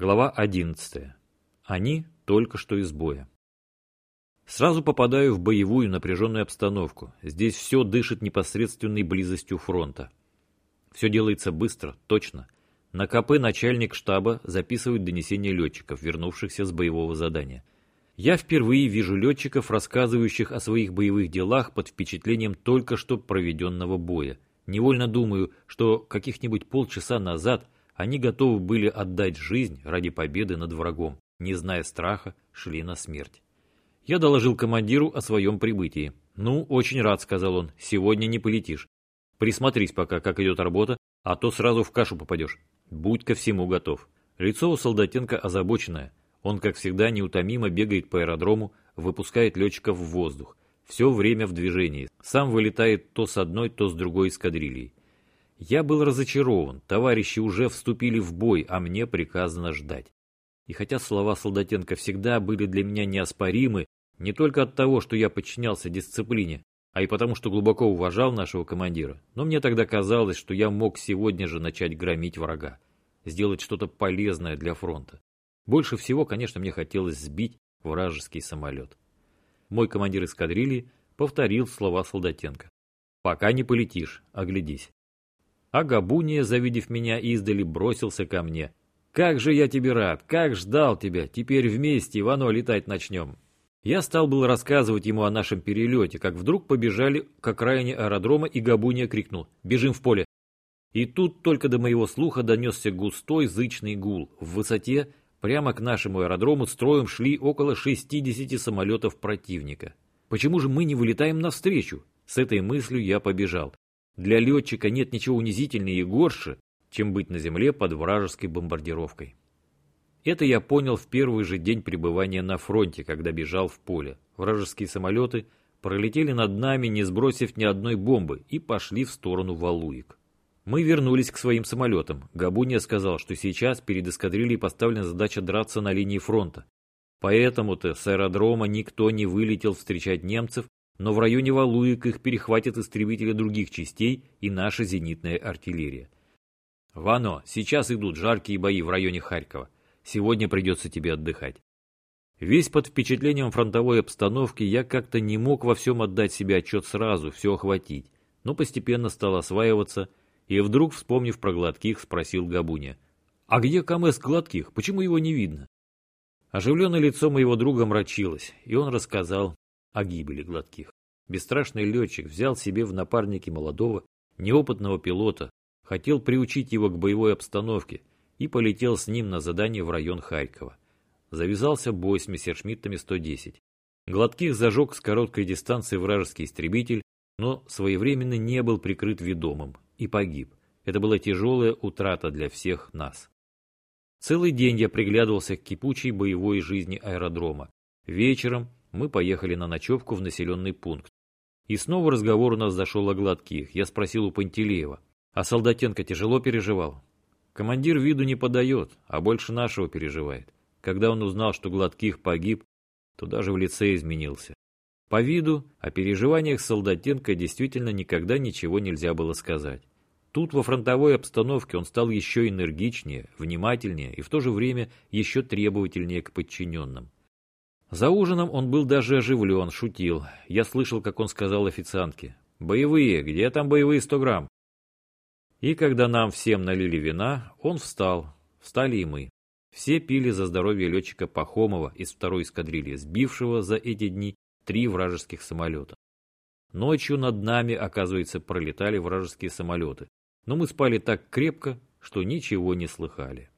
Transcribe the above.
Глава 11. Они только что из боя. Сразу попадаю в боевую напряженную обстановку. Здесь все дышит непосредственной близостью фронта. Все делается быстро, точно. На КП начальник штаба записывает донесения летчиков, вернувшихся с боевого задания. Я впервые вижу летчиков, рассказывающих о своих боевых делах под впечатлением только что проведенного боя. Невольно думаю, что каких-нибудь полчаса назад – они готовы были отдать жизнь ради победы над врагом, не зная страха, шли на смерть. Я доложил командиру о своем прибытии. «Ну, очень рад», — сказал он, — «сегодня не полетишь. Присмотрись пока, как идет работа, а то сразу в кашу попадешь. Будь ко всему готов». Лицо у Солдатенко озабоченное. Он, как всегда, неутомимо бегает по аэродрому, выпускает летчиков в воздух. Все время в движении. Сам вылетает то с одной, то с другой эскадрильей. Я был разочарован, товарищи уже вступили в бой, а мне приказано ждать. И хотя слова Солдатенко всегда были для меня неоспоримы, не только от того, что я подчинялся дисциплине, а и потому, что глубоко уважал нашего командира, но мне тогда казалось, что я мог сегодня же начать громить врага, сделать что-то полезное для фронта. Больше всего, конечно, мне хотелось сбить вражеский самолет. Мой командир эскадрильи повторил слова Солдатенко. «Пока не полетишь, оглядись». А Габуния, завидев меня издали, бросился ко мне. «Как же я тебе рад! Как ждал тебя! Теперь вместе, Ивано, летать начнем!» Я стал был рассказывать ему о нашем перелете, как вдруг побежали к окраине аэродрома, и Габуния крикнул «Бежим в поле!». И тут только до моего слуха донесся густой зычный гул. В высоте, прямо к нашему аэродрому, строем шли около 60 самолетов противника. Почему же мы не вылетаем навстречу? С этой мыслью я побежал. Для летчика нет ничего унизительнее и горше, чем быть на земле под вражеской бомбардировкой. Это я понял в первый же день пребывания на фронте, когда бежал в поле. Вражеские самолеты пролетели над нами, не сбросив ни одной бомбы, и пошли в сторону Валуик. Мы вернулись к своим самолетам. Габуния сказал, что сейчас перед эскадрильей поставлена задача драться на линии фронта. Поэтому-то с аэродрома никто не вылетел встречать немцев, но в районе Валуек их перехватят истребители других частей и наша зенитная артиллерия. Вано, сейчас идут жаркие бои в районе Харькова. Сегодня придется тебе отдыхать. Весь под впечатлением фронтовой обстановки я как-то не мог во всем отдать себе отчет сразу, все охватить, но постепенно стал осваиваться и вдруг, вспомнив про Гладких, спросил Габуня. «А где КМС Гладких? Почему его не видно?» Оживленное лицо моего друга мрачилось, и он рассказал, о гибели гладких. Бесстрашный летчик взял себе в напарники молодого, неопытного пилота, хотел приучить его к боевой обстановке и полетел с ним на задание в район Харькова. Завязался бой с мессершмиттами 110. Гладких зажег с короткой дистанции вражеский истребитель, но своевременно не был прикрыт ведомым и погиб. Это была тяжелая утрата для всех нас. Целый день я приглядывался к кипучей боевой жизни аэродрома. Вечером мы поехали на ночевку в населенный пункт. И снова разговор у нас зашел о гладких. Я спросил у Пантелеева. А Солдатенко тяжело переживал? Командир виду не подает, а больше нашего переживает. Когда он узнал, что гладких погиб, то даже в лице изменился. По виду о переживаниях Солдатенко действительно никогда ничего нельзя было сказать. Тут во фронтовой обстановке он стал еще энергичнее, внимательнее и в то же время еще требовательнее к подчиненным. За ужином он был даже оживлен, шутил. Я слышал, как он сказал официантке. «Боевые, где там боевые сто грамм?» И когда нам всем налили вина, он встал. Встали и мы. Все пили за здоровье летчика Пахомова из второй эскадрильи, сбившего за эти дни три вражеских самолета. Ночью над нами, оказывается, пролетали вражеские самолеты, но мы спали так крепко, что ничего не слыхали.